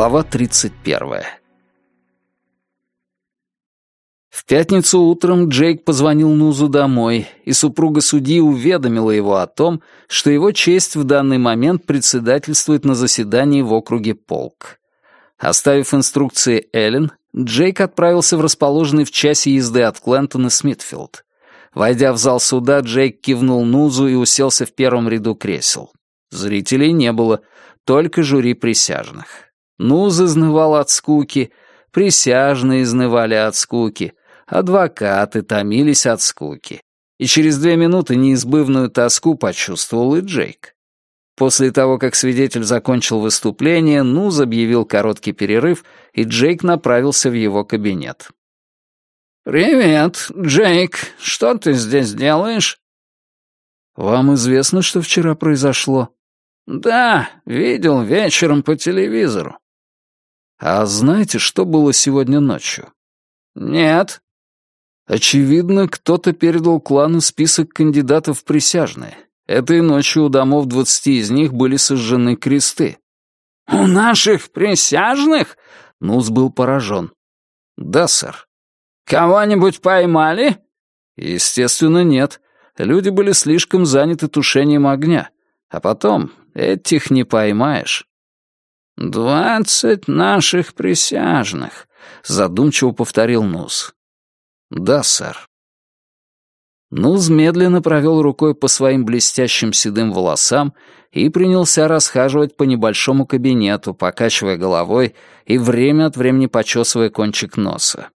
Глава 31. В пятницу утром Джейк позвонил Нузу домой, и супруга судьи уведомила его о том, что его честь в данный момент председательствует на заседании в округе Полк. Оставив инструкции Эллен, Джейк отправился в расположенный в часе езды от Клентона Смитфилд. Войдя в зал суда, Джейк кивнул Нузу и уселся в первом ряду кресел. Зрителей не было, только жюри присяжных. Нуз изнывал от скуки, присяжные изнывали от скуки, адвокаты томились от скуки. И через две минуты неизбывную тоску почувствовал и Джейк. После того, как свидетель закончил выступление, Нуз объявил короткий перерыв, и Джейк направился в его кабинет. «Привет, Джейк. Что ты здесь делаешь?» «Вам известно, что вчера произошло?» «Да, видел вечером по телевизору. А знаете, что было сегодня ночью? Нет. Очевидно, кто-то передал клану список кандидатов в присяжные. Этой ночью у домов двадцати из них были сожжены кресты. «У наших присяжных?» Нус был поражен. «Да, сэр». «Кого-нибудь поймали?» «Естественно, нет. Люди были слишком заняты тушением огня. А потом, этих не поймаешь». «Двадцать наших присяжных», — задумчиво повторил Нус. «Да, сэр». Нуз медленно провел рукой по своим блестящим седым волосам и принялся расхаживать по небольшому кабинету, покачивая головой и время от времени почесывая кончик носа.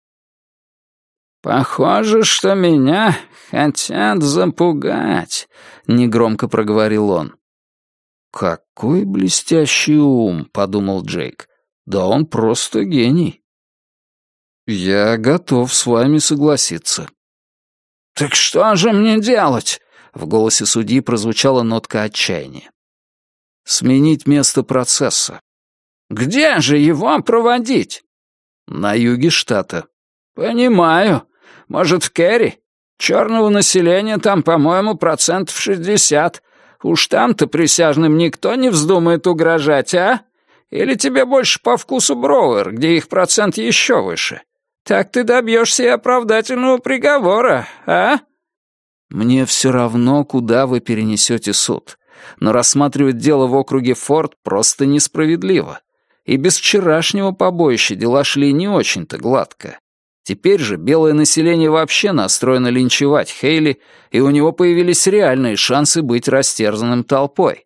«Похоже, что меня хотят запугать», — негромко проговорил он. «Какой блестящий ум», — подумал Джейк. «Да он просто гений». «Я готов с вами согласиться». «Так что же мне делать?» — в голосе судьи прозвучала нотка отчаяния. «Сменить место процесса». «Где же его проводить?» «На юге штата». «Понимаю. Может, в Керри? Черного населения там, по-моему, процентов шестьдесят. Уж там-то присяжным никто не вздумает угрожать, а? Или тебе больше по вкусу Броуэр, где их процент еще выше? Так ты добьешься и оправдательного приговора, а? Мне все равно, куда вы перенесете суд. Но рассматривать дело в округе Форд просто несправедливо. И без вчерашнего побоища дела шли не очень-то гладко. Теперь же белое население вообще настроено линчевать Хейли, и у него появились реальные шансы быть растерзанным толпой.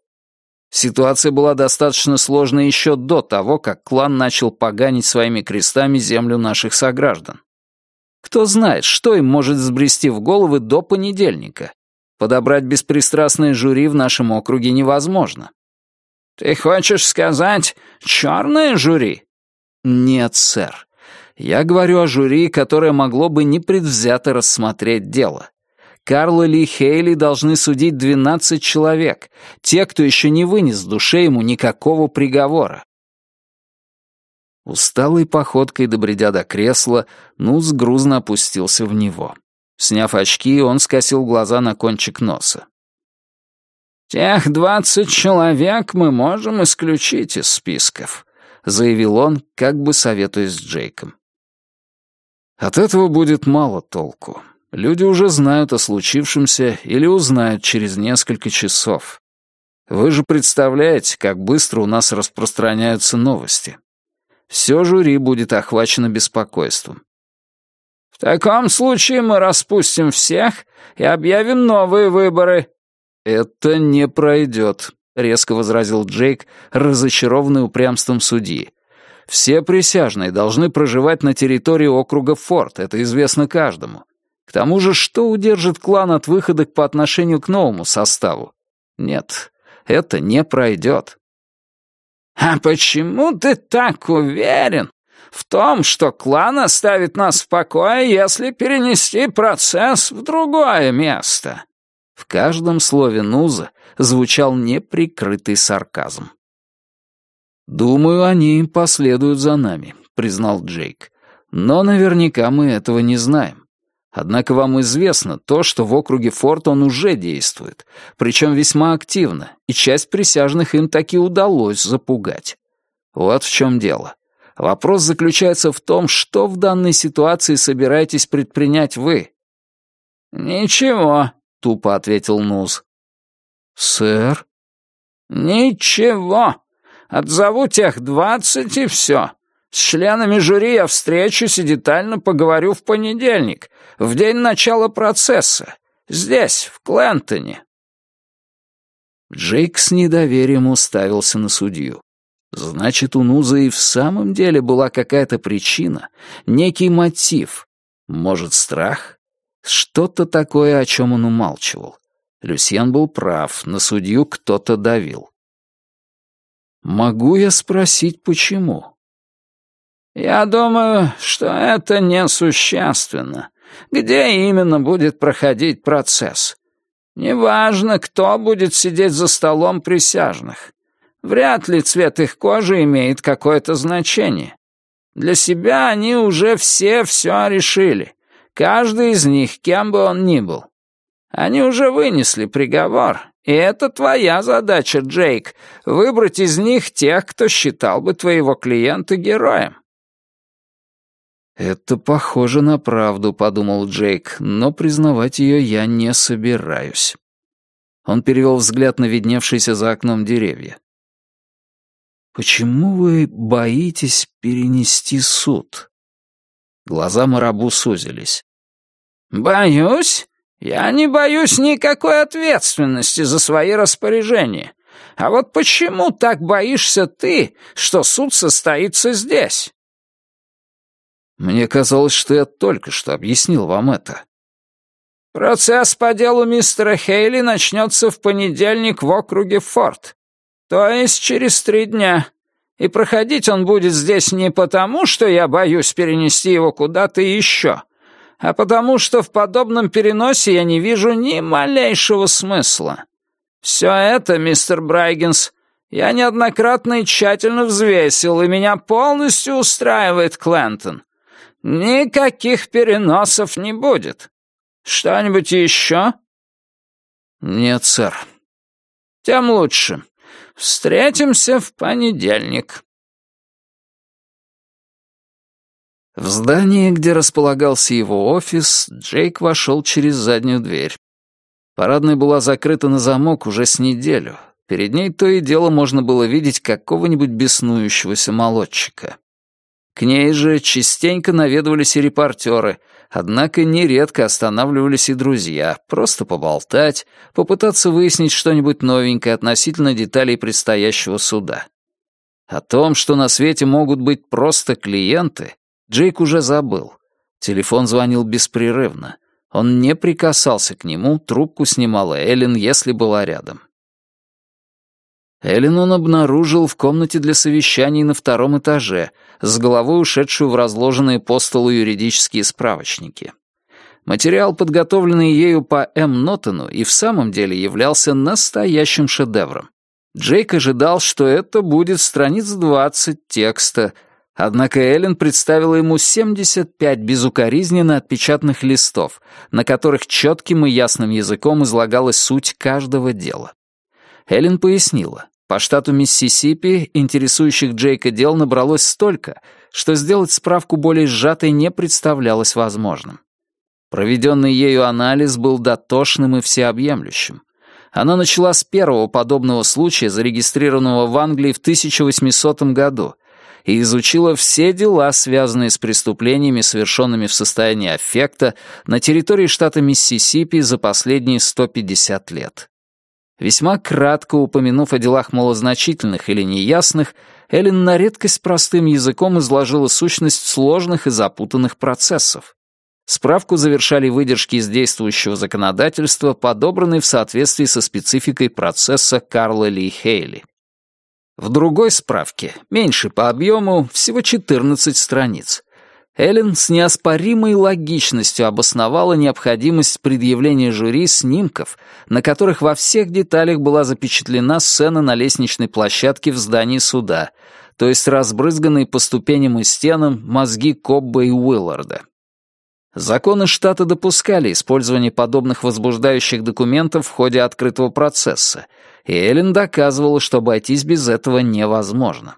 Ситуация была достаточно сложной еще до того, как клан начал поганить своими крестами землю наших сограждан. Кто знает, что им может сбрести в головы до понедельника. Подобрать беспристрастное жюри в нашем округе невозможно. «Ты хочешь сказать, черное жюри?» «Нет, сэр. Я говорю о жюри, которое могло бы непредвзято рассмотреть дело. Карла Ли Хейли должны судить 12 человек, те, кто еще не вынес в душе ему никакого приговора. Усталой походкой, добредя до кресла, Нус грузно опустился в него. Сняв очки, он скосил глаза на кончик носа. «Тех двадцать человек мы можем исключить из списков», — заявил он, как бы советуясь с Джейком. От этого будет мало толку. Люди уже знают о случившемся или узнают через несколько часов. Вы же представляете, как быстро у нас распространяются новости. Все жюри будет охвачено беспокойством. В таком случае мы распустим всех и объявим новые выборы. Это не пройдет, резко возразил Джейк, разочарованный упрямством судьи. Все присяжные должны проживать на территории округа Форт, это известно каждому. К тому же, что удержит клан от выхода по отношению к новому составу? Нет, это не пройдет. «А почему ты так уверен в том, что клан оставит нас в покое, если перенести процесс в другое место?» В каждом слове Нуза звучал неприкрытый сарказм. «Думаю, они последуют за нами», — признал Джейк. «Но наверняка мы этого не знаем. Однако вам известно то, что в округе Форт он уже действует, причем весьма активно, и часть присяжных им таки удалось запугать. Вот в чем дело. Вопрос заключается в том, что в данной ситуации собираетесь предпринять вы. «Ничего», — тупо ответил Нуз. «Сэр?» «Ничего. Отзову тех двадцать и все. С членами жюри я встречусь и детально поговорю в понедельник, в день начала процесса. Здесь, в Клентоне». Джейк с недоверием уставился на судью. Значит, у Нуза и в самом деле была какая-то причина, некий мотив. Может, страх? Что-то такое, о чем он умалчивал. Люсьен был прав, на судью кто-то давил. «Могу я спросить, почему?» «Я думаю, что это несущественно. Где именно будет проходить процесс? Неважно, кто будет сидеть за столом присяжных. Вряд ли цвет их кожи имеет какое-то значение. Для себя они уже все все решили. Каждый из них, кем бы он ни был. Они уже вынесли приговор, и это твоя задача, Джейк, выбрать из них тех, кто считал бы твоего клиента героем. «Это похоже на правду», — подумал Джейк, «но признавать ее я не собираюсь». Он перевел взгляд на видневшиеся за окном деревья. «Почему вы боитесь перенести суд?» Глаза Марабу сузились. «Боюсь? Я не боюсь никакой ответственности за свои распоряжения. А вот почему так боишься ты, что суд состоится здесь?» Мне казалось, что я только что объяснил вам это. Процесс по делу мистера Хейли начнется в понедельник в округе Форт, то есть через три дня. И проходить он будет здесь не потому, что я боюсь перенести его куда-то еще, а потому что в подобном переносе я не вижу ни малейшего смысла. Все это, мистер Брайгенс, я неоднократно и тщательно взвесил, и меня полностью устраивает Клентон. Никаких переносов не будет. Что-нибудь еще? Нет, сэр. Тем лучше. Встретимся в понедельник. В здании, где располагался его офис, Джейк вошел через заднюю дверь. Парадная была закрыта на замок уже с неделю. Перед ней то и дело можно было видеть какого-нибудь беснующегося молодчика. К ней же частенько наведывались и репортеры, однако нередко останавливались и друзья, просто поболтать, попытаться выяснить что-нибудь новенькое относительно деталей предстоящего суда. О том, что на свете могут быть просто клиенты, Джейк уже забыл. Телефон звонил беспрерывно. Он не прикасался к нему, трубку снимала Эллен, если была рядом. Эллен он обнаружил в комнате для совещаний на втором этаже, с головой ушедшую в разложенные по столу юридические справочники. Материал, подготовленный ею по М. Нотону, и в самом деле являлся настоящим шедевром. Джейк ожидал, что это будет страниц 20 текста, однако Эллен представила ему 75 безукоризненно отпечатанных листов, на которых четким и ясным языком излагалась суть каждого дела. Эллен пояснила. По штату Миссисипи интересующих Джейка дел набралось столько, что сделать справку более сжатой не представлялось возможным. Проведенный ею анализ был дотошным и всеобъемлющим. Она начала с первого подобного случая, зарегистрированного в Англии в 1800 году, и изучила все дела, связанные с преступлениями, совершенными в состоянии аффекта на территории штата Миссисипи за последние 150 лет. Весьма кратко упомянув о делах малозначительных или неясных, Эллен на редкость простым языком изложила сущность сложных и запутанных процессов. Справку завершали выдержки из действующего законодательства, подобранные в соответствии со спецификой процесса Карла Ли Хейли. В другой справке, меньше по объему, всего 14 страниц, Эллен с неоспоримой логичностью обосновала необходимость предъявления жюри снимков, на которых во всех деталях была запечатлена сцена на лестничной площадке в здании суда, то есть разбрызганные по ступеням и стенам мозги Кобба и Уилларда. Законы штата допускали использование подобных возбуждающих документов в ходе открытого процесса, Эллен доказывала, что обойтись без этого невозможно.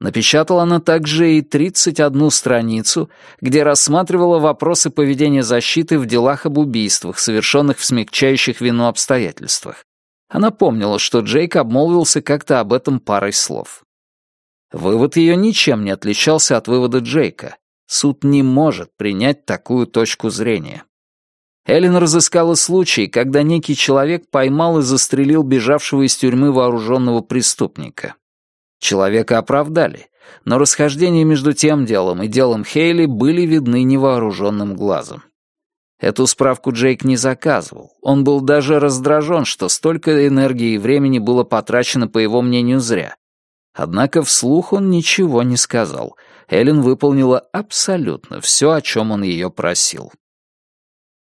Напечатала она также и 31 страницу, где рассматривала вопросы поведения защиты в делах об убийствах, совершенных в смягчающих вину обстоятельствах. Она помнила, что Джейк обмолвился как-то об этом парой слов. Вывод ее ничем не отличался от вывода Джейка. Суд не может принять такую точку зрения. Эллен разыскала случай, когда некий человек поймал и застрелил бежавшего из тюрьмы вооруженного преступника. Человека оправдали, но расхождения между тем делом и делом Хейли были видны невооруженным глазом. Эту справку Джейк не заказывал. Он был даже раздражен, что столько энергии и времени было потрачено, по его мнению, зря. Однако вслух он ничего не сказал. Эллен выполнила абсолютно все, о чем он ее просил.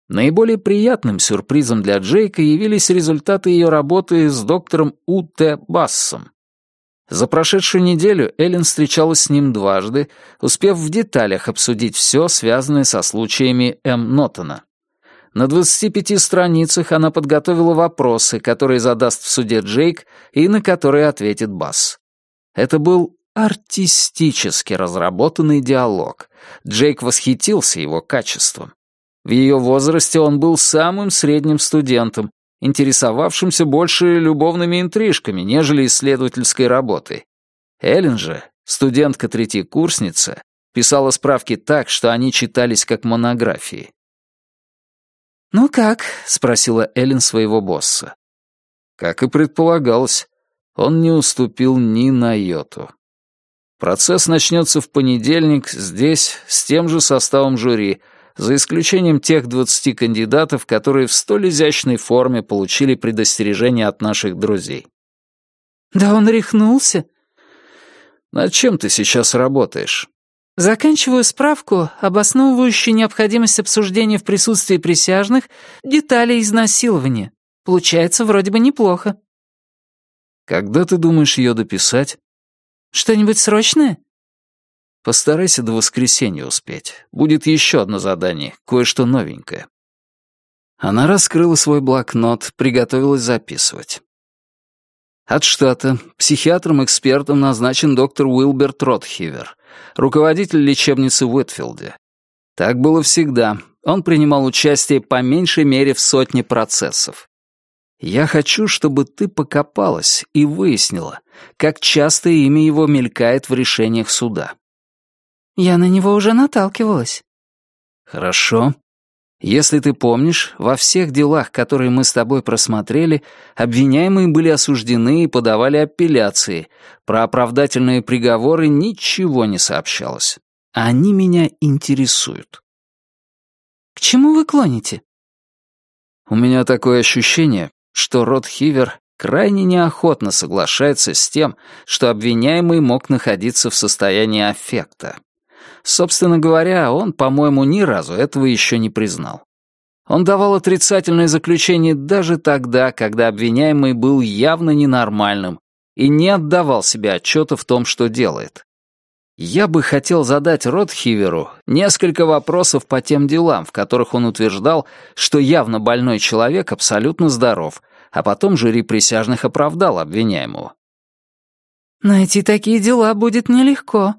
Наиболее приятным сюрпризом для Джейка явились результаты ее работы с доктором У.Т. Бассом. За прошедшую неделю Эллен встречалась с ним дважды, успев в деталях обсудить все, связанное со случаями М. Нотона. На 25 страницах она подготовила вопросы, которые задаст в суде Джейк и на которые ответит Басс. Это был артистически разработанный диалог. Джейк восхитился его качеством. В ее возрасте он был самым средним студентом, интересовавшимся больше любовными интрижками, нежели исследовательской работой. Эллен же, студентка-третьекурсница, писала справки так, что они читались как монографии. «Ну как?» — спросила Эллен своего босса. Как и предполагалось, он не уступил ни на йоту. Процесс начнется в понедельник здесь, с тем же составом жюри — за исключением тех 20 кандидатов, которые в столь изящной форме получили предостережение от наших друзей. «Да он рехнулся». «Над чем ты сейчас работаешь?» Заканчиваю справку, обосновывающую необходимость обсуждения в присутствии присяжных деталей изнасилования. Получается вроде бы неплохо. Когда ты думаешь ее дописать? Что-нибудь срочное? Постарайся до воскресенья успеть. Будет еще одно задание, кое-что новенькое». Она раскрыла свой блокнот, приготовилась записывать. От штата психиатром-экспертом назначен доктор Уилберт Ротхивер, руководитель лечебницы в Уитфилде. Так было всегда. Он принимал участие по меньшей мере в сотне процессов. Я хочу, чтобы ты покопалась и выяснила, как часто имя его мелькает в решениях суда. Я на него уже наталкивалась. Хорошо. Если ты помнишь, во всех делах, которые мы с тобой просмотрели, обвиняемые были осуждены и подавали апелляции. Про оправдательные приговоры ничего не сообщалось. Они меня интересуют. К чему вы клоните? У меня такое ощущение, что Рот Хивер крайне неохотно соглашается с тем, что обвиняемый мог находиться в состоянии аффекта. Собственно говоря, он, по-моему, ни разу этого еще не признал. Он давал отрицательное заключение даже тогда, когда обвиняемый был явно ненормальным и не отдавал себе отчета в том, что делает. Я бы хотел задать Ротхиверу несколько вопросов по тем делам, в которых он утверждал, что явно больной человек абсолютно здоров, а потом жюри присяжных оправдал обвиняемого. «Найти такие дела будет нелегко»,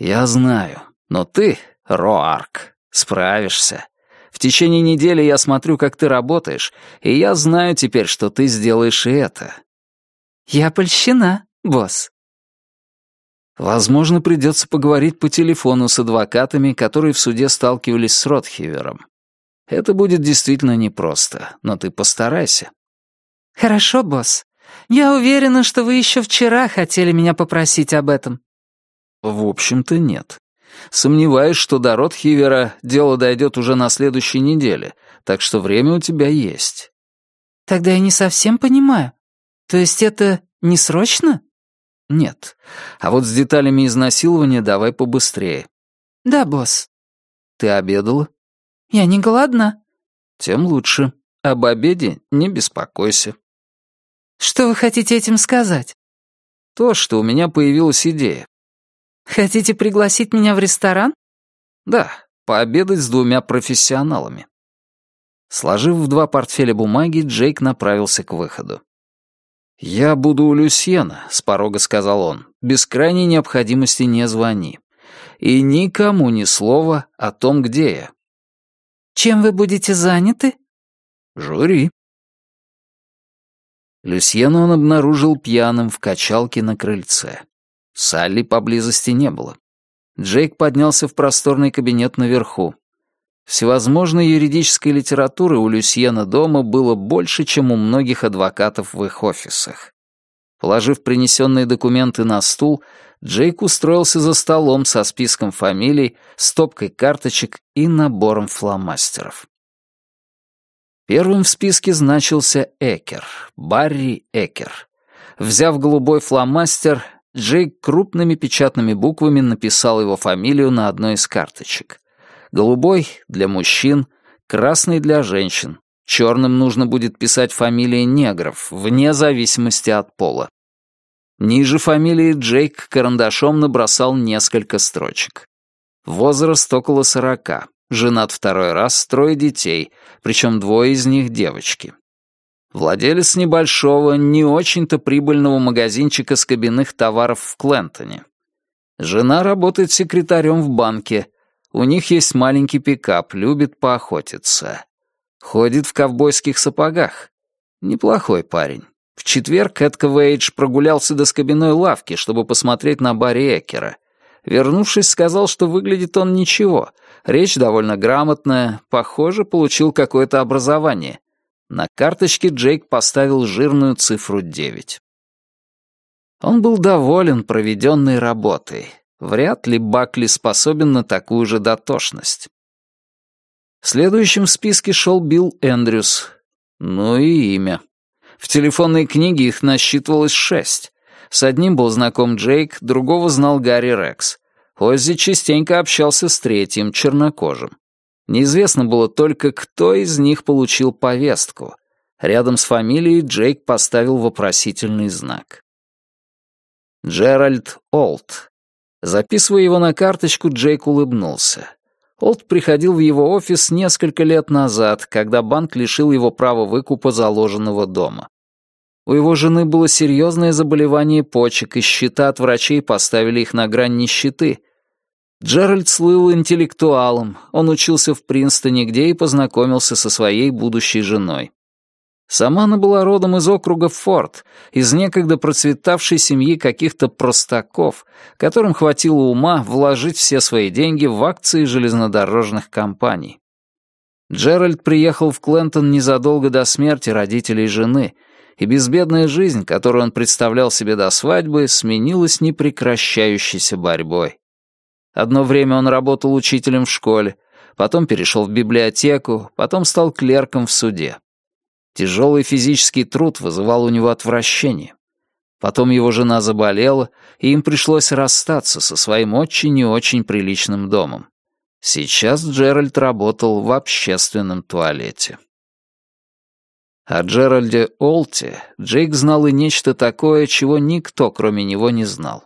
«Я знаю, но ты, Роарк, справишься. В течение недели я смотрю, как ты работаешь, и я знаю теперь, что ты сделаешь и это». «Я польщена, босс». Возможно, придется поговорить по телефону с адвокатами, которые в суде сталкивались с Ротхивером. Это будет действительно непросто, но ты постарайся. Хорошо, босс. Я уверена, что вы еще вчера хотели меня попросить об этом. В общем-то, нет. Сомневаюсь, что до Ротхивера дело дойдет уже на следующей неделе, так что время у тебя есть. Тогда я не совсем понимаю. То есть это не срочно? Нет. А вот с деталями изнасилования давай побыстрее. Да, босс. Ты обедала? Я не голодна. Тем лучше. Об обеде не беспокойся. Что вы хотите этим сказать? То, что у меня появилась идея. Хотите пригласить меня в ресторан? Да, пообедать с двумя профессионалами. Сложив в два портфеля бумаги, Джейк направился к выходу. «Я буду у Люсьена», — с порога сказал он. «Без крайней необходимости не звони. И никому ни слова о том, где я». «Чем вы будете заняты?» «Жюри». Люсьена он обнаружил пьяным в качалке на крыльце. Салли поблизости не было. Джейк поднялся в просторный кабинет наверху. Всевозможной юридической литературы у Люсьена дома было больше, чем у многих адвокатов в их офисах. Положив принесенные документы на стул, Джейк устроился за столом со списком фамилий, стопкой карточек и набором фломастеров. Первым в списке значился Экер, Барри Экер. Взяв голубой фломастер, Джейк крупными печатными буквами написал его фамилию на одной из карточек. Голубой — для мужчин, красный — для женщин. Черным нужно будет писать фамилии негров, вне зависимости от пола. Ниже фамилии Джейк карандашом набросал несколько строчек. Возраст около сорока. Женат второй раз, трое детей, причем двое из них девочки. Владелец небольшого, не очень-то прибыльного магазинчика с кабинных товаров в Клентоне. Жена работает секретарем в банке, у них есть маленький пикап, любит поохотиться. Ходит в ковбойских сапогах. Неплохой парень. В четверг Эдка Вейдж прогулялся до скобяной лавки, чтобы посмотреть на Барри Экера. Вернувшись, сказал, что выглядит он ничего. Речь довольно грамотная, похоже, получил какое-то образование. На карточке Джейк поставил жирную цифру 9. Он был доволен проведенной работой. Вряд ли Бакли способен на такую же дотошность. Следующим в списке шел Билл Эндрюс. Ну и имя. В телефонной книге их насчитывалось шесть. С одним был знаком Джейк, другого знал Гарри Рекс. Оззи частенько общался с третьим, чернокожим. Неизвестно было только, кто из них получил повестку. Рядом с фамилией Джейк поставил вопросительный знак. Джеральд Олд, Записывая его на карточку, Джейк улыбнулся. Олд приходил в его офис несколько лет назад, когда банк лишил его права выкупа заложенного дома. У его жены было серьезное заболевание почек, и счета от врачей поставили их на грань нищеты. Джеральд слыл интеллектуалом, он учился в Принстоне, где и познакомился со своей будущей женой. Сама она была родом из округа Форт, из некогда процветавшей семьи каких-то простаков, которым хватило ума вложить все свои деньги в акции железнодорожных компаний. Джеральд приехал в Клентон незадолго до смерти родителей жены, и безбедная жизнь, которую он представлял себе до свадьбы, сменилась непрекращающейся борьбой. Одно время он работал учителем в школе, потом перешел в библиотеку, потом стал клерком в суде. Тяжелый физический труд вызывал у него отвращение. Потом его жена заболела, и им пришлось расстаться со своим очень и очень приличным домом. Сейчас Джеральд работал в общественном туалете. О Джеральде Олте Джейк знал и нечто такое, чего никто, кроме него, не знал.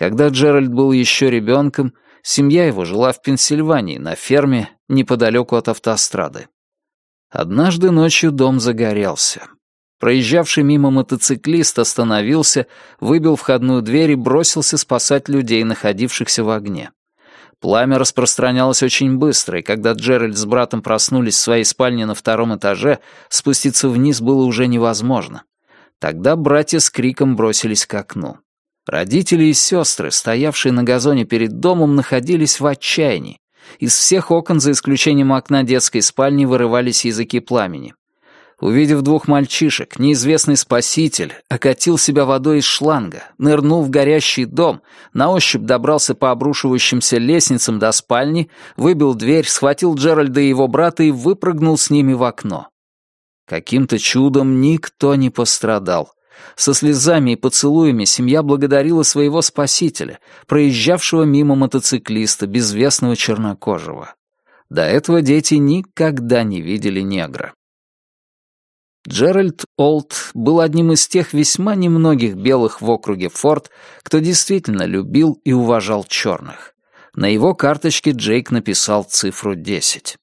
Когда Джеральд был еще ребенком, семья его жила в Пенсильвании, на ферме, неподалеку от автострады. Однажды ночью дом загорелся. Проезжавший мимо мотоциклист остановился, выбил входную дверь и бросился спасать людей, находившихся в огне. Пламя распространялось очень быстро, и когда Джеральд с братом проснулись в своей спальне на втором этаже, спуститься вниз было уже невозможно. Тогда братья с криком бросились к окну. Родители и сестры, стоявшие на газоне перед домом, находились в отчаянии. Из всех окон, за исключением окна детской спальни, вырывались языки пламени. Увидев двух мальчишек, неизвестный спаситель окатил себя водой из шланга, нырнул в горящий дом, на ощупь добрался по обрушивающимся лестницам до спальни, выбил дверь, схватил Джеральда и его брата и выпрыгнул с ними в окно. Каким-то чудом никто не пострадал. Со слезами и поцелуями семья благодарила своего спасителя, проезжавшего мимо мотоциклиста, безвестного чернокожего. До этого дети никогда не видели негра. Джеральд Олд был одним из тех весьма немногих белых в округе Форд, кто действительно любил и уважал черных. На его карточке Джейк написал цифру 10.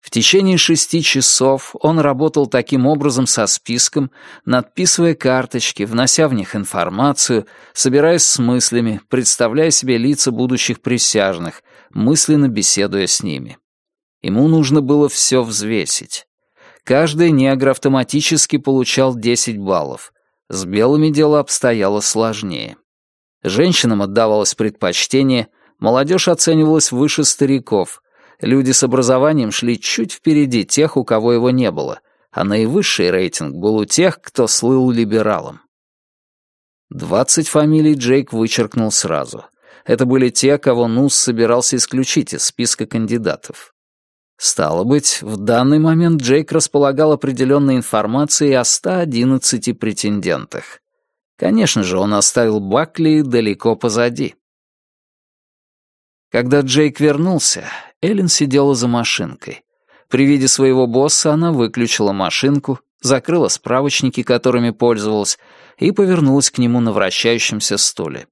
В течение шести часов он работал таким образом со списком, надписывая карточки, внося в них информацию, собираясь с мыслями, представляя себе лица будущих присяжных, мысленно беседуя с ними. Ему нужно было все взвесить. Каждый негр автоматически получал 10 баллов. С белыми дело обстояло сложнее. Женщинам отдавалось предпочтение, молодежь оценивалась выше стариков — Люди с образованием шли чуть впереди тех, у кого его не было, а наивысший рейтинг был у тех, кто слыл либералом. Двадцать фамилий Джейк вычеркнул сразу. Это были те, кого Нус собирался исключить из списка кандидатов. Стало быть, в данный момент Джейк располагал определенной информацией о 111 претендентах. Конечно же, он оставил Бакли далеко позади. Когда Джейк вернулся, Эллен сидела за машинкой. При виде своего босса она выключила машинку, закрыла справочники, которыми пользовалась, и повернулась к нему на вращающемся стуле.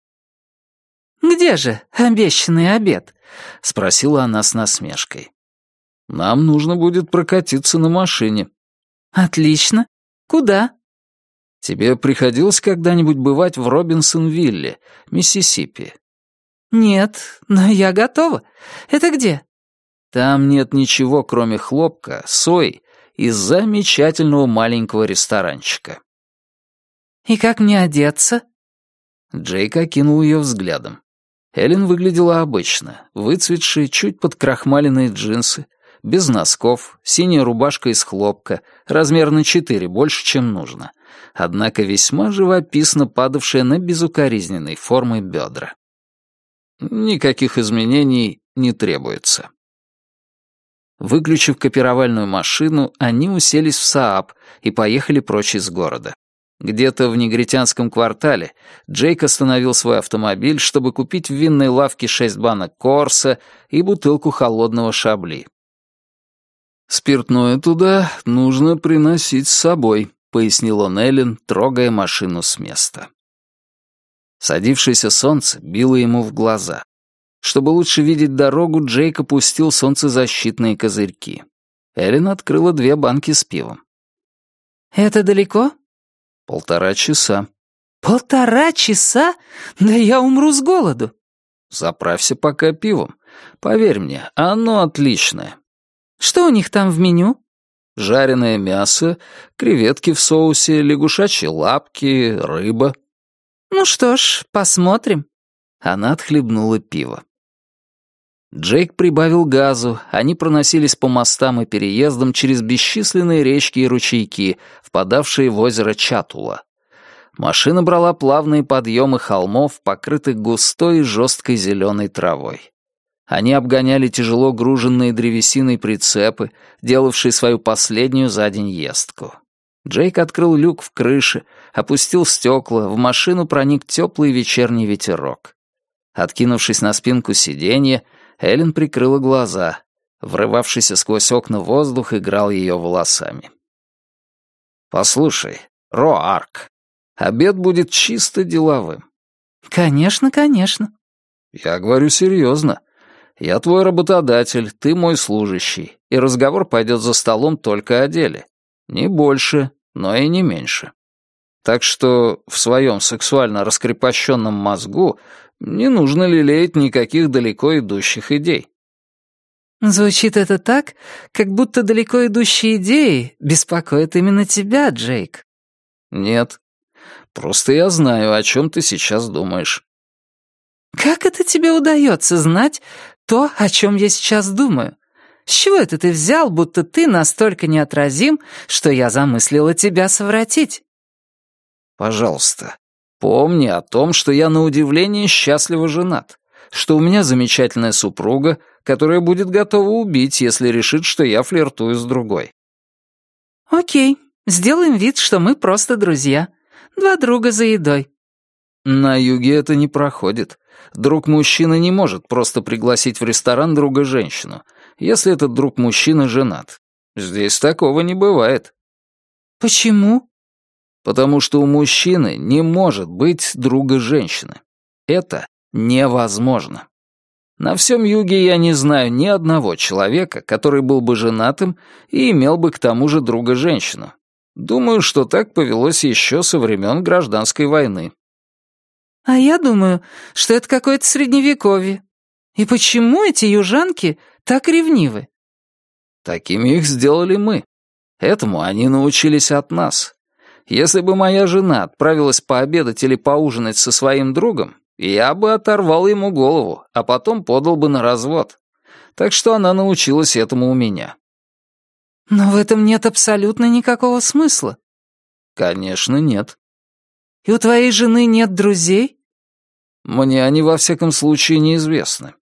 «Где же обещанный обед?» — спросила она с насмешкой. «Нам нужно будет прокатиться на машине». «Отлично. Куда?» «Тебе приходилось когда-нибудь бывать в Робинсонвилле, Миссисипи?» «Нет, но я готова. Это где?» Там нет ничего, кроме хлопка, сои и замечательного маленького ресторанчика. «И как мне одеться?» Джейк окинул ее взглядом. Эллен выглядела обычно, выцветшие, чуть подкрахмаленные джинсы, без носков, синяя рубашка из хлопка, размер на четыре, больше, чем нужно, однако весьма живописно падавшая на безукоризненной формы бедра. Никаких изменений не требуется. Выключив копировальную машину, они уселись в Сааб и поехали прочь из города. Где-то в негритянском квартале Джейк остановил свой автомобиль, чтобы купить в винной лавке шесть банок Корса и бутылку холодного шабли. «Спиртное туда нужно приносить с собой», — пояснил он Эллен, трогая машину с места. Садившееся солнце било ему в глаза. Чтобы лучше видеть дорогу, Джейк опустил солнцезащитные козырьки. Эллен открыла две банки с пивом. «Это далеко?» «Полтора часа». «Полтора часа? Да я умру с голоду». «Заправься пока пивом. Поверь мне, оно отличное». «Что у них там в меню?» «Жареное мясо, креветки в соусе, лягушачьи лапки, рыба». «Ну что ж, посмотрим». Она отхлебнула пиво. Джейк прибавил газу, они проносились по мостам и переездам через бесчисленные речки и ручейки, впадавшие в озеро Чатула. Машина брала плавные подъемы холмов, покрытых густой и жесткой зеленой травой. Они обгоняли тяжело груженные древесиной прицепы, делавшие свою последнюю за день ездку. Джейк открыл люк в крыше, опустил стекла, в машину проник теплый вечерний ветерок. Откинувшись на спинку сиденья, Эллен прикрыла глаза. Врывавшийся сквозь окна воздух играл ее волосами. «Послушай, Роарк, обед будет чисто деловым». «Конечно, конечно». «Я говорю серьезно. Я твой работодатель, ты мой служащий, и разговор пойдет за столом только о деле. Не больше, но и не меньше. Так что в своем сексуально раскрепощенном мозгу не нужно лелеять никаких далеко идущих идей. Звучит это так, как будто далеко идущие идеи беспокоят именно тебя, Джейк. Нет. Просто я знаю, о чем ты сейчас думаешь. Как это тебе удается знать то, о чем я сейчас думаю? С чего это ты взял, будто ты настолько неотразим, что я замыслила тебя совратить? Пожалуйста, Помни о том, что я на удивление счастливо женат, что у меня замечательная супруга, которая будет готова убить, если решит, что я флиртую с другой. Окей, сделаем вид, что мы просто друзья. Два друга за едой. На юге это не проходит. Друг мужчины не может просто пригласить в ресторан друга женщину, если этот друг мужчины женат. Здесь такого не бывает. Почему? Потому что у мужчины не может быть друга женщины. Это невозможно. На всем юге я не знаю ни одного человека, который был бы женатым и имел бы к тому же друга-женщину. Думаю, что так повелось еще со времен гражданской войны. А я думаю, что это какое-то средневековье. И почему эти южанки так ревнивы? Такими их сделали мы. Этому они научились от нас. Если бы моя жена отправилась пообедать или поужинать со своим другом, я бы оторвал ему голову, а потом подал бы на развод. Так что она научилась этому у меня. Но в этом нет абсолютно никакого смысла. Конечно, нет. И у твоей жены нет друзей? Мне они во всяком случае неизвестны.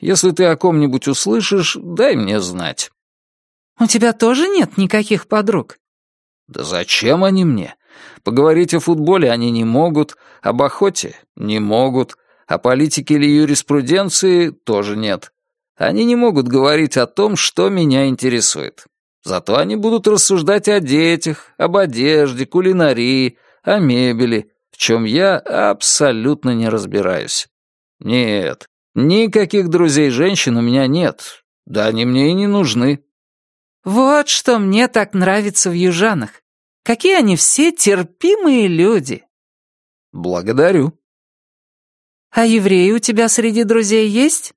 Если ты о ком-нибудь услышишь, дай мне знать. У тебя тоже нет никаких подруг? Да зачем они мне? Поговорить о футболе они не могут, об охоте не могут, о политике или юриспруденции тоже нет. Они не могут говорить о том, что меня интересует. Зато они будут рассуждать о детях, об одежде, кулинарии, о мебели, в чем я абсолютно не разбираюсь. Нет, никаких друзей женщин у меня нет. Да они мне и не нужны. Вот что мне так нравится в южанах. Какие они все терпимые люди. Благодарю. А евреи у тебя среди друзей есть?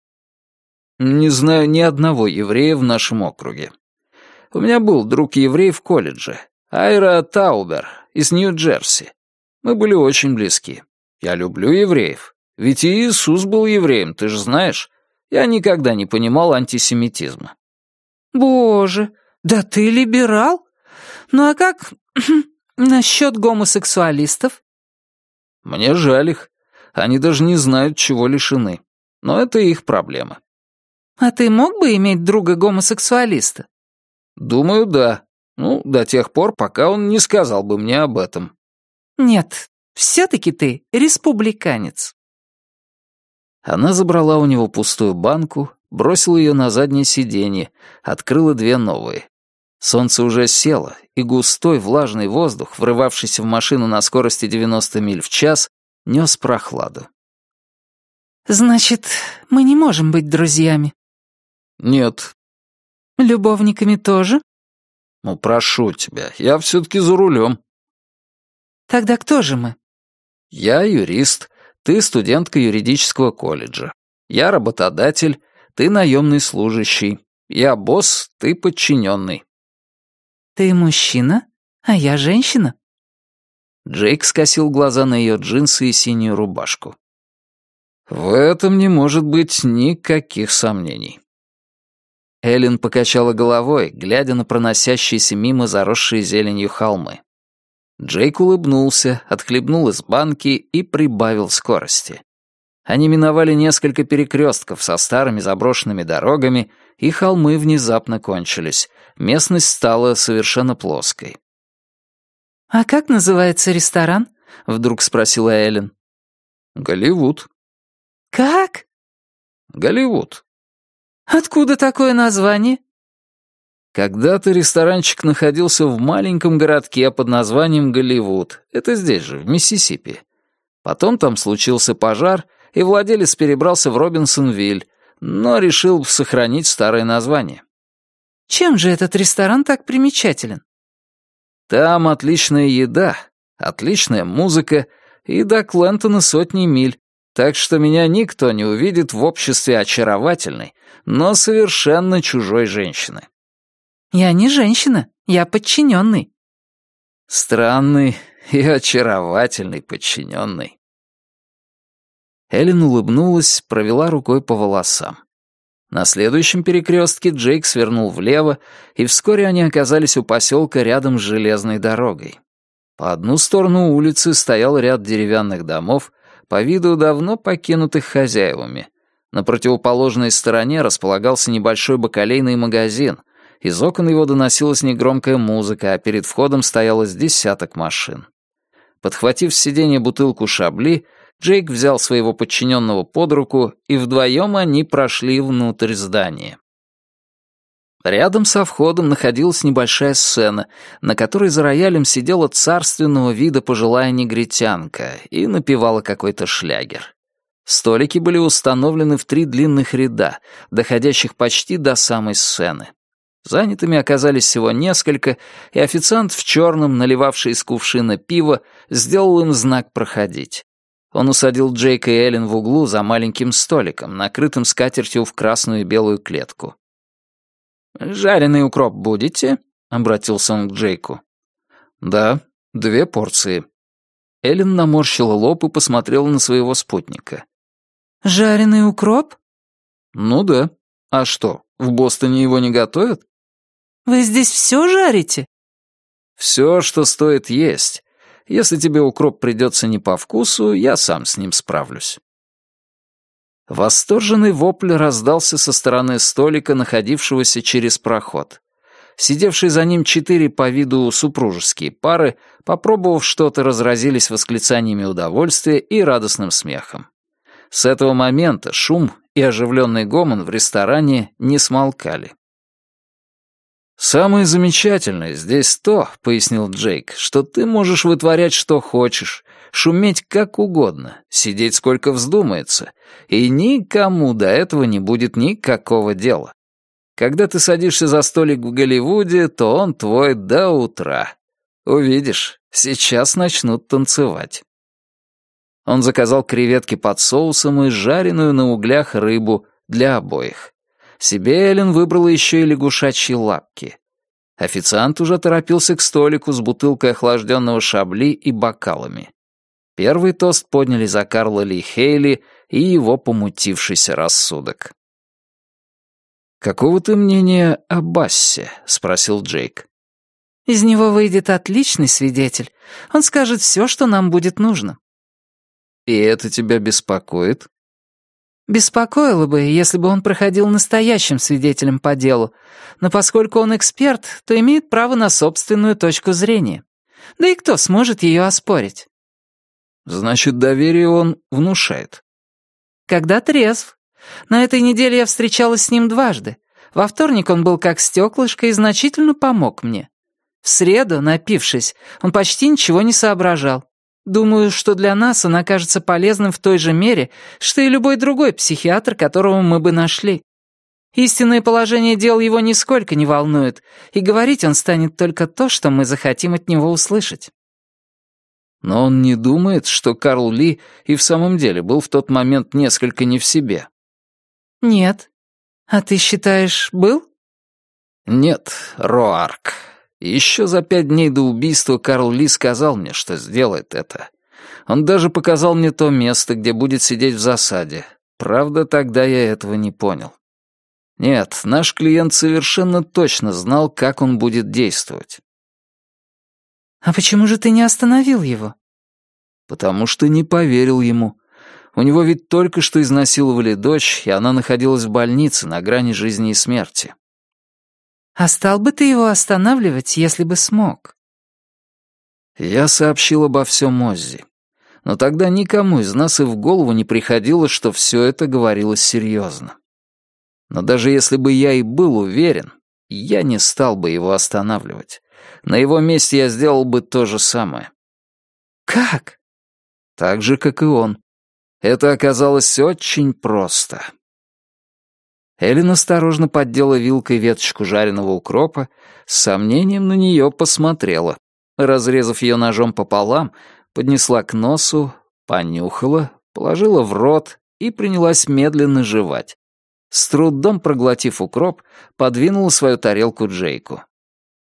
Не знаю ни одного еврея в нашем округе. У меня был друг еврей в колледже, Айра Таубер, из Нью-Джерси. Мы были очень близки. Я люблю евреев. Ведь и Иисус был евреем, ты же знаешь. Я никогда не понимал антисемитизма. Боже, «Да ты либерал? Ну а как насчет гомосексуалистов?» «Мне жаль их. Они даже не знают, чего лишены. Но это их проблема». «А ты мог бы иметь друга-гомосексуалиста?» «Думаю, да. Ну, до тех пор, пока он не сказал бы мне об этом». «Нет, все-таки ты республиканец». Она забрала у него пустую банку, бросила ее на заднее сиденье, открыла две новые. Солнце уже село, и густой влажный воздух, врывавшийся в машину на скорости 90 миль в час, нес прохладу. «Значит, мы не можем быть друзьями?» «Нет». «Любовниками тоже?» «Ну, прошу тебя, я все-таки за рулем». «Тогда кто же мы?» «Я юрист, ты студентка юридического колледжа. Я работодатель, ты наемный служащий. Я босс, ты подчиненный. «Ты мужчина, а я женщина?» Джейк скосил глаза на ее джинсы и синюю рубашку. «В этом не может быть никаких сомнений». Эллен покачала головой, глядя на проносящиеся мимо заросшие зеленью холмы. Джейк улыбнулся, отхлебнул из банки и прибавил скорости. Они миновали несколько перекрестков со старыми заброшенными дорогами, и холмы внезапно кончились. Местность стала совершенно плоской. «А как называется ресторан?» — вдруг спросила Эллен. «Голливуд». «Как?» «Голливуд». «Откуда такое название?» Когда-то ресторанчик находился в маленьком городке под названием Голливуд. Это здесь же, в Миссисипи. Потом там случился пожар, и владелец перебрался в Робинсонвиль, но решил сохранить старое название. Чем же этот ресторан так примечателен? Там отличная еда, отличная музыка и до Клентона сотни миль, так что меня никто не увидит в обществе очаровательной, но совершенно чужой женщины. Я не женщина, я подчиненный. Странный и очаровательный подчиненный. Эллен улыбнулась, провела рукой по волосам. На следующем перекрестке Джейк свернул влево, и вскоре они оказались у поселка рядом с железной дорогой. По одну сторону улицы стоял ряд деревянных домов, по виду давно покинутых хозяевами. На противоположной стороне располагался небольшой бакалейный магазин. Из окон его доносилась негромкая музыка, а перед входом стояло с десяток машин. Подхватив с сиденья бутылку шабли, Джейк взял своего подчиненного под руку, и вдвоем они прошли внутрь здания. Рядом со входом находилась небольшая сцена, на которой за роялем сидела царственного вида пожилая негритянка и напевала какой-то шлягер. Столики были установлены в три длинных ряда, доходящих почти до самой сцены. Занятыми оказались всего несколько, и официант в черном, наливавший из кувшина пива, сделал им знак проходить. Он усадил Джейка и Эллен в углу за маленьким столиком, накрытым скатертью в красную и белую клетку. «Жареный укроп будете?» — обратился он к Джейку. «Да, две порции». Эллен наморщила лоб и посмотрела на своего спутника. «Жареный укроп?» «Ну да. А что, в Бостоне его не готовят?» «Вы здесь все жарите?» «Все, что стоит есть. Если тебе укроп придется не по вкусу, я сам с ним справлюсь». Восторженный вопль раздался со стороны столика, находившегося через проход. Сидевшие за ним четыре по виду супружеские пары, попробовав что-то, разразились восклицаниями удовольствия и радостным смехом. С этого момента шум и оживленный гомон в ресторане не смолкали. «Самое замечательное здесь то, — пояснил Джейк, — что ты можешь вытворять что хочешь, шуметь как угодно, сидеть сколько вздумается, и никому до этого не будет никакого дела. Когда ты садишься за столик в Голливуде, то он твой до утра. Увидишь, сейчас начнут танцевать». Он заказал креветки под соусом и жареную на углях рыбу для обоих. Себе Эллен выбрала еще и лягушачьи лапки. Официант уже торопился к столику с бутылкой охлажденного шабли и бокалами. Первый тост подняли за Карла Ли Хейли и его помутившийся рассудок. «Какого ты мнения о Бассе?» — спросил Джейк. «Из него выйдет отличный свидетель. Он скажет все, что нам будет нужно. «И это тебя беспокоит?» «Беспокоило бы, если бы он проходил настоящим свидетелем по делу, но поскольку он эксперт, то имеет право на собственную точку зрения. Да и кто сможет ее оспорить?» «Значит, доверие он внушает». «Когда трезв. На этой неделе я встречалась с ним дважды. Во вторник он был как стеклышко и значительно помог мне. В среду, напившись, он почти ничего не соображал. Думаю, что для нас он окажется полезным в той же мере, что и любой другой психиатр, которого мы бы нашли. Истинное положение дел его нисколько не волнует, и говорить он станет только то, что мы захотим от него услышать. Но он не думает, что Карл Ли и в самом деле был в тот момент несколько не в себе. Нет. А ты считаешь, был? Нет, Роарк. Еще за пять дней до убийства Карл Ли сказал мне, что сделает это. Он даже показал мне то место, где будет сидеть в засаде. Правда, тогда я этого не понял. Нет, наш клиент совершенно точно знал, как он будет действовать. «А почему же ты не остановил его?» «Потому что не поверил ему. У него ведь только что изнасиловали дочь, и она находилась в больнице на грани жизни и смерти. А стал бы ты его останавливать, если бы смог?» Я сообщил обо всем Оззи. Но тогда никому из нас и в голову не приходило, что все это говорилось серьезно. Но даже если бы я и был уверен, я не стал бы его останавливать. На его месте я сделал бы то же самое. «Как?» Так же, как и он. Это оказалось очень просто. Эллен осторожно поддела вилкой веточку жареного укропа, с сомнением на нее посмотрела. Разрезав ее ножом пополам, поднесла к носу, понюхала, положила в рот и принялась медленно жевать. С трудом проглотив укроп, подвинула свою тарелку Джейку.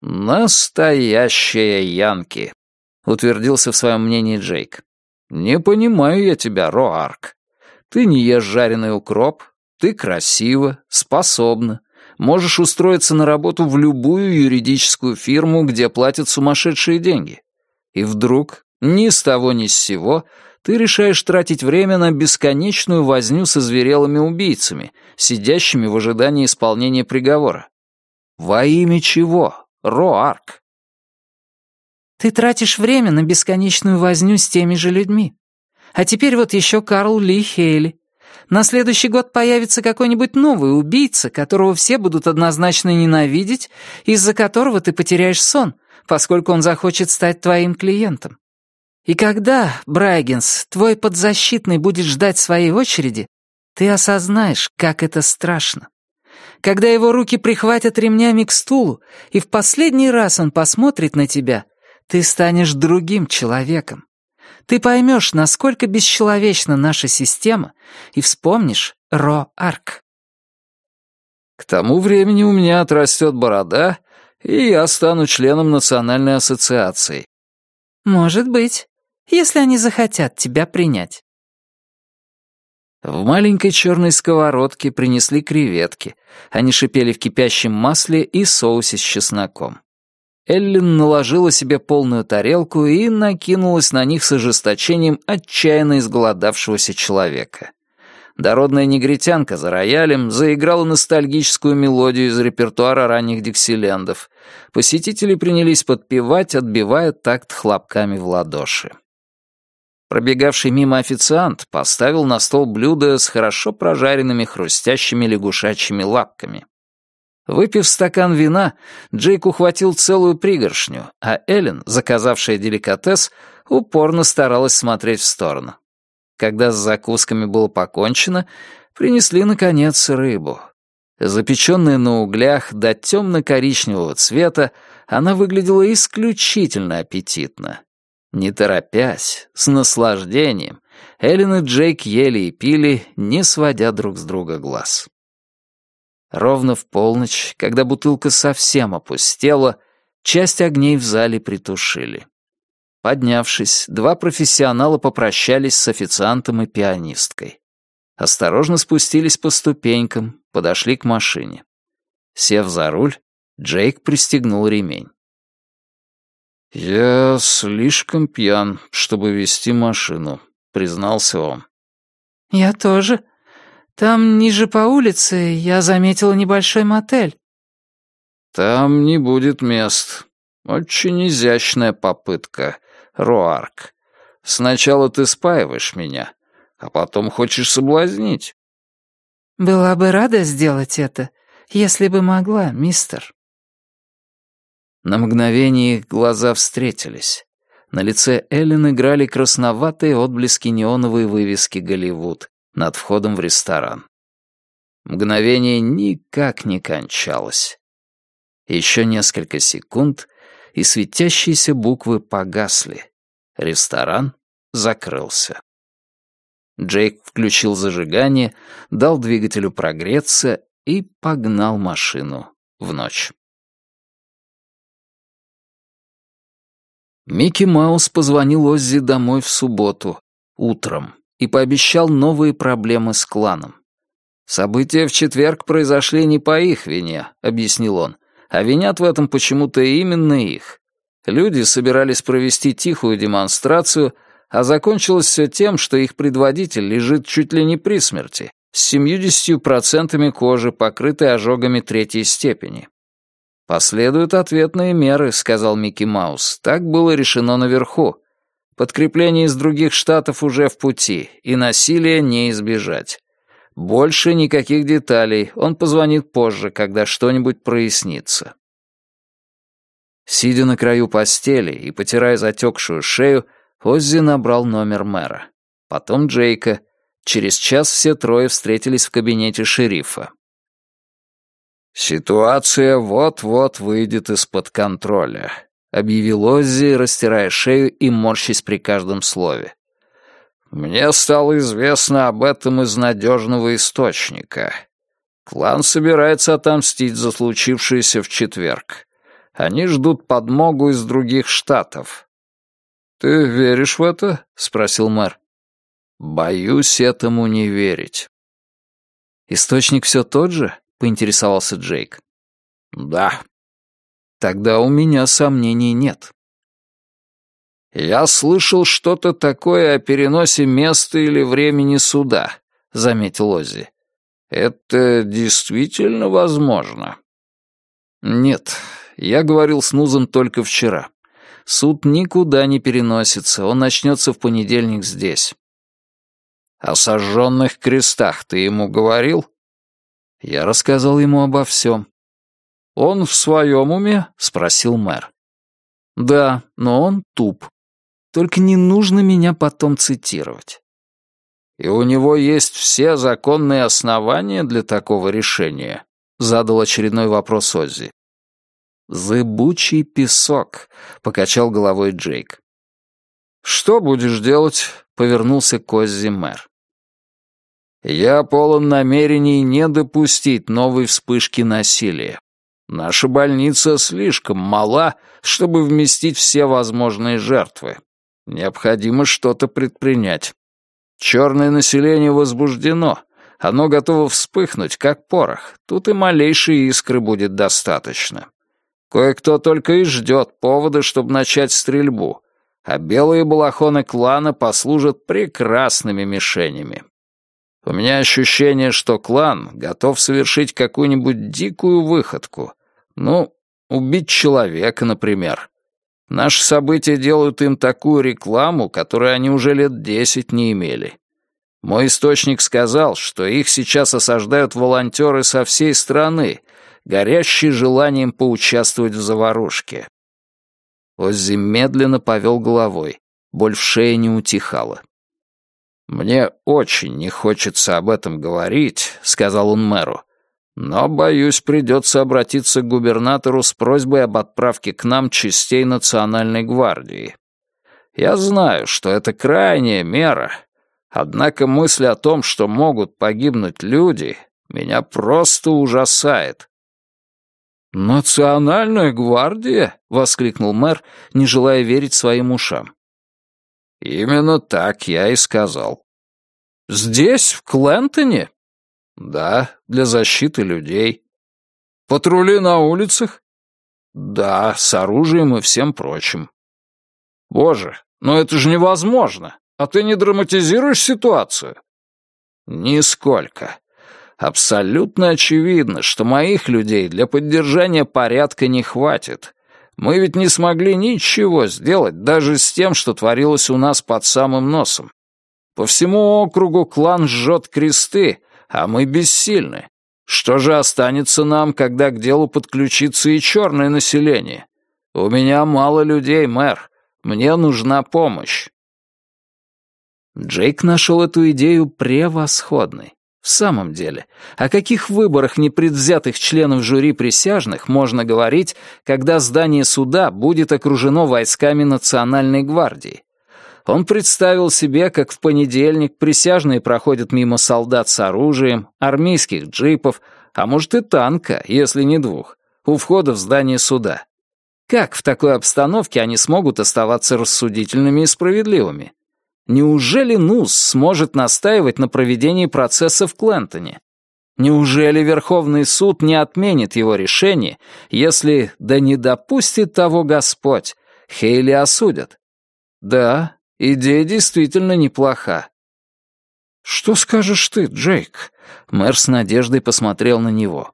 «Настоящая Янки», — утвердился в своем мнении Джейк. «Не понимаю я тебя, Роарк. Ты не ешь жареный укроп, ты красива, способна, можешь устроиться на работу в любую юридическую фирму, где платят сумасшедшие деньги. И вдруг, ни с того ни с сего, ты решаешь тратить время на бесконечную возню со зверелыми убийцами, сидящими в ожидании исполнения приговора. Во имя чего, Роарк? Ты тратишь время на бесконечную возню с теми же людьми. А теперь вот еще Карл Ли Хейли. На следующий год появится какой-нибудь новый убийца, которого все будут однозначно ненавидеть, из-за которого ты потеряешь сон, поскольку он захочет стать твоим клиентом. И когда, Брайгенс, твой подзащитный будет ждать своей очереди, ты осознаешь, как это страшно. Когда его руки прихватят ремнями к стулу, и в последний раз он посмотрит на тебя, ты станешь другим человеком. Ты поймешь, насколько бесчеловечна наша система, и вспомнишь Ро-Арк. К тому времени у меня отрастет борода, и я стану членом Национальной ассоциации. Может быть, если они захотят тебя принять. В маленькой черной сковородке принесли креветки. Они шипели в кипящем масле и соусе с чесноком. Эллен наложила себе полную тарелку и накинулась на них с ожесточением отчаянно изголодавшегося человека. Дородная негритянка за роялем заиграла ностальгическую мелодию из репертуара ранних диксилендов. Посетители принялись подпевать, отбивая такт хлопками в ладоши. Пробегавший мимо официант поставил на стол блюдо с хорошо прожаренными хрустящими лягушачьими лапками. Выпив стакан вина, Джейк ухватил целую пригоршню, а Эллен, заказавшая деликатес, упорно старалась смотреть в сторону. Когда с закусками было покончено, принесли, наконец, рыбу. Запеченная на углях до темно-коричневого цвета, она выглядела исключительно аппетитно. Не торопясь, с наслаждением, Эллен и Джейк ели и пили, не сводя друг с друга глаз. Ровно в полночь, когда бутылка совсем опустела, часть огней в зале притушили. Поднявшись, два профессионала попрощались с официантом и пианисткой. Осторожно спустились по ступенькам, подошли к машине. Сев за руль, Джейк пристегнул ремень. «Я слишком пьян, чтобы вести машину», — признался он. «Я тоже. Там ниже по улице я заметила небольшой мотель». «Там не будет мест. Очень изящная попытка, Руарк. Сначала ты спаиваешь меня, а потом хочешь соблазнить». «Была бы рада сделать это, если бы могла, мистер». На мгновение их глаза встретились. На лице Эллен играли красноватые отблески неоновой вывески «Голливуд» над входом в ресторан. Мгновение никак не кончалось. Еще несколько секунд, и светящиеся буквы погасли. Ресторан закрылся. Джейк включил зажигание, дал двигателю прогреться и погнал машину в ночь. Микки Маус позвонил Оззи домой в субботу, утром, и пообещал новые проблемы с кланом. «События в четверг произошли не по их вине», — объяснил он, «а винят в этом почему-то именно их. Люди собирались провести тихую демонстрацию, а закончилось все тем, что их предводитель лежит чуть ли не при смерти, с 70% кожи, покрытой ожогами третьей степени. «Последуют ответные меры», — сказал Микки Маус. «Так было решено наверху. Подкрепление из других штатов уже в пути, и насилия не избежать. Больше никаких деталей, он позвонит позже, когда что-нибудь прояснится». Сидя на краю постели и потирая затекшую шею, Оззи набрал номер мэра. Потом Джейка. Через час все трое встретились в кабинете шерифа. «Ситуация вот-вот выйдет из-под контроля», — объявил Оззи, растирая шею и морщась при каждом слове. «Мне стало известно об этом из надежного источника. Клан собирается отомстить за случившееся в четверг. Они ждут подмогу из других штатов». «Ты веришь в это?» — спросил мэр. «Боюсь этому не верить». «Источник все тот же?» поинтересовался Джейк. «Да». «Тогда у меня сомнений нет». «Я слышал что-то такое о переносе места или времени суда», — заметил Оззи. «Это действительно возможно?» «Нет, я говорил с Нузом только вчера. Суд никуда не переносится, он начнется в понедельник здесь». «О сожженных крестах ты ему говорил?» Я рассказал ему обо всем. «Он в своем уме?» — спросил мэр. «Да, но он туп». Только не нужно меня потом цитировать. «И у него есть все законные основания для такого решения?» — задал очередной вопрос Оззи. «Зыбучий песок», — покачал головой Джейк. «Что будешь делать?» — повернулся к Оззи мэр. «Я полон намерений не допустить новой вспышки насилия. Наша больница слишком мала, чтобы вместить все возможные жертвы. Необходимо что-то предпринять. Черное население возбуждено. Оно готово вспыхнуть, как порох. Тут и малейшей искры будет достаточно. Кое-кто только и ждет повода, чтобы начать стрельбу, а белые балахоны клана послужат прекрасными мишенями. У меня ощущение, что клан готов совершить какую-нибудь дикую выходку. Ну, убить человека, например. Наши события делают им такую рекламу, которую они уже лет десять не имели. Мой источник сказал, что их сейчас осаждают волонтеры со всей страны, горящий желанием поучаствовать в заварушке. Оззи медленно повел головой. Боль в шее не утихала. «Мне очень не хочется об этом говорить», — сказал он мэру. «Но, боюсь, придется обратиться к губернатору с просьбой об отправке к нам частей Национальной гвардии. Я знаю, что это крайняя мера, однако мысль о том, что могут погибнуть люди, меня просто ужасает. «Национальная гвардия?» — воскликнул мэр, не желая верить своим ушам. «Именно так я и сказал». «Здесь, в Клентоне?» «Да, для защиты людей». «Патрули на улицах?» «Да, с оружием и всем прочим». «Боже, но это же невозможно! А ты не драматизируешь ситуацию?» «Нисколько. Абсолютно очевидно, что моих людей для поддержания порядка не хватит. Мы ведь не смогли ничего сделать даже с тем, что творилось у нас под самым носом. По всему округу клан жжет кресты, а мы бессильны. Что же останется нам, когда к делу подключится и черное население? У меня мало людей, мэр. Мне нужна помощь. Джейк нашел эту идею превосходной. В самом деле, о каких выборах непредвзятых членов жюри присяжных можно говорить, когда здание суда будет окружено войсками Национальной гвардии? Он представил себе, как в понедельник присяжные проходят мимо солдат с оружием, армейских джипов, а может и танка, если не двух, у входа в здание суда. Как в такой обстановке они смогут оставаться рассудительными и справедливыми? Неужели НУС сможет настаивать на проведении процесса в Клентоне? Неужели Верховный суд не отменит его решение, если, да не допустит того Господь, Хейли осудят? Да, идея действительно неплоха. «Что скажешь ты, Джейк?» Мэр с надеждой посмотрел на него.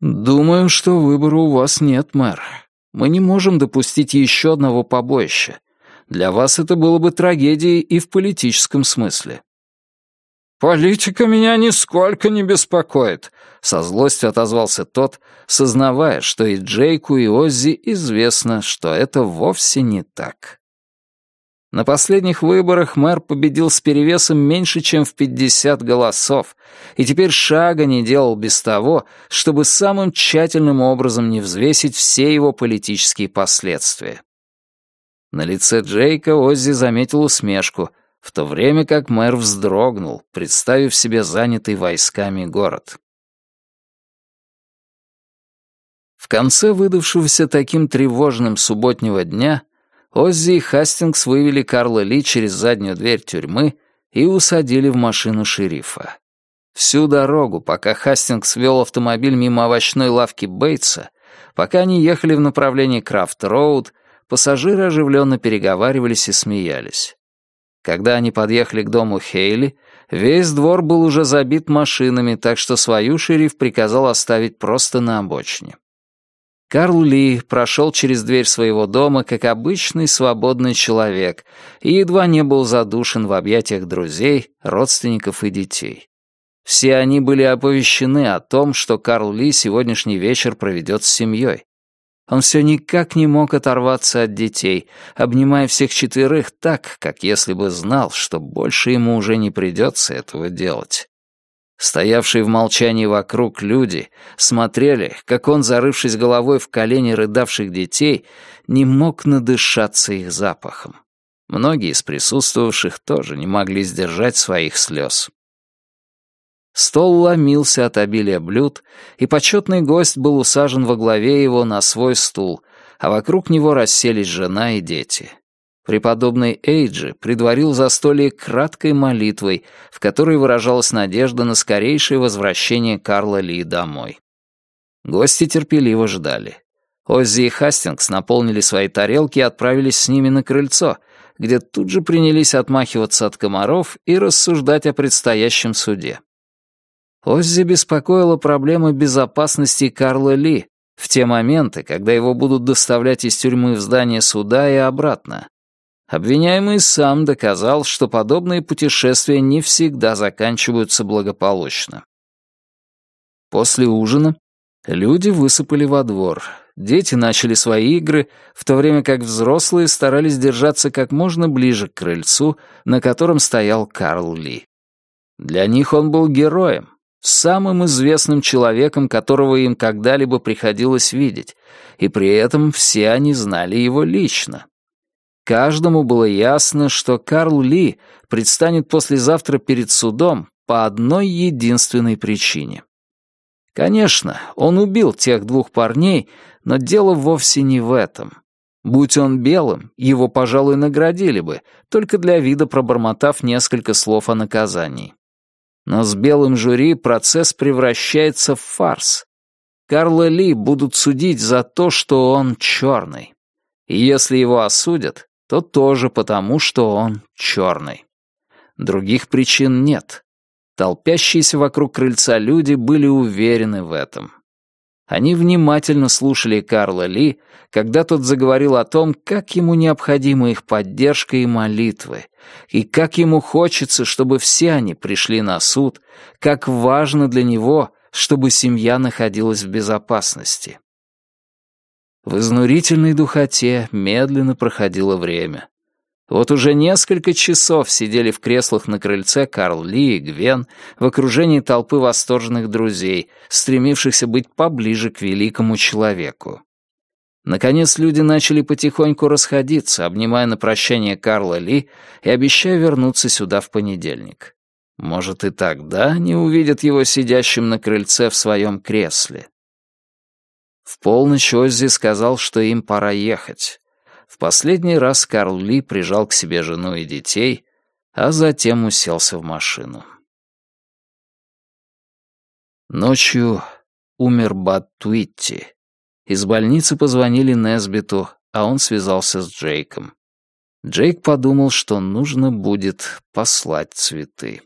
«Думаю, что выбора у вас нет, мэр. Мы не можем допустить еще одного побоища. Для вас это было бы трагедией и в политическом смысле. «Политика меня нисколько не беспокоит», — со злостью отозвался тот, сознавая, что и Джейку, и Оззи известно, что это вовсе не так. На последних выборах мэр победил с перевесом меньше, чем в 50 голосов, и теперь шага не делал без того, чтобы самым тщательным образом не взвесить все его политические последствия. На лице Джейка Оззи заметил усмешку, в то время как мэр вздрогнул, представив себе занятый войсками город. В конце выдавшегося таким тревожным субботнего дня Оззи и Хастингс вывели Карла Ли через заднюю дверь тюрьмы и усадили в машину шерифа. Всю дорогу, пока Хастингс вел автомобиль мимо овощной лавки Бейтса, пока они ехали в направлении Крафт-Роуд, Пассажиры оживленно переговаривались и смеялись. Когда они подъехали к дому Хейли, весь двор был уже забит машинами, так что свою шериф приказал оставить просто на обочине. Карл Ли прошел через дверь своего дома как обычный свободный человек и едва не был задушен в объятиях друзей, родственников и детей. Все они были оповещены о том, что Карл Ли сегодняшний вечер проведет с семьей. Он все никак не мог оторваться от детей, обнимая всех четверых так, как если бы знал, что больше ему уже не придется этого делать. Стоявшие в молчании вокруг люди смотрели, как он, зарывшись головой в колени рыдавших детей, не мог надышаться их запахом. Многие из присутствовавших тоже не могли сдержать своих слез. Стол ломился от обилия блюд, и почетный гость был усажен во главе его на свой стул, а вокруг него расселись жена и дети. Преподобный Эйджи предварил застолье краткой молитвой, в которой выражалась надежда на скорейшее возвращение Карла Ли домой. Гости терпеливо ждали. Оззи и Хастингс наполнили свои тарелки и отправились с ними на крыльцо, где тут же принялись отмахиваться от комаров и рассуждать о предстоящем суде. Оззи беспокоила проблема безопасности Карла Ли в те моменты, когда его будут доставлять из тюрьмы в здание суда и обратно. Обвиняемый сам доказал, что подобные путешествия не всегда заканчиваются благополучно. После ужина люди высыпали во двор. Дети начали свои игры, в то время как взрослые старались держаться как можно ближе к крыльцу, на котором стоял Карл Ли. Для них он был героем, самым известным человеком, которого им когда-либо приходилось видеть, и при этом все они знали его лично. Каждому было ясно, что Карл Ли предстанет послезавтра перед судом по одной единственной причине. Конечно, он убил тех двух парней, но дело вовсе не в этом. Будь он белым, его, пожалуй, наградили бы, только для вида пробормотав несколько слов о наказании. Но с белым жюри процесс превращается в фарс. Карла Ли будут судить за то, что он черный. И если его осудят, то тоже потому, что он черный. Других причин нет. Толпящиеся вокруг крыльца люди были уверены в этом. Они внимательно слушали Карла Ли, когда тот заговорил о том, как ему необходима их поддержка и молитвы, и как ему хочется, чтобы все они пришли на суд, как важно для него, чтобы семья находилась в безопасности. В изнурительной духоте медленно проходило время. Вот уже несколько часов сидели в креслах на крыльце Карл Ли и Гвен в окружении толпы восторженных друзей, стремившихся быть поближе к великому человеку. Наконец люди начали потихоньку расходиться, обнимая на прощание Карла Ли и обещая вернуться сюда в понедельник. Может, и тогда они увидят его сидящим на крыльце в своем кресле. В полночь Оззи сказал, что им пора ехать. В последний раз Карл Ли прижал к себе жену и детей, а затем уселся в машину. Ночью умер Бат Туитти. Из больницы позвонили Несбиту, а он связался с Джейком. Джейк подумал, что нужно будет послать цветы.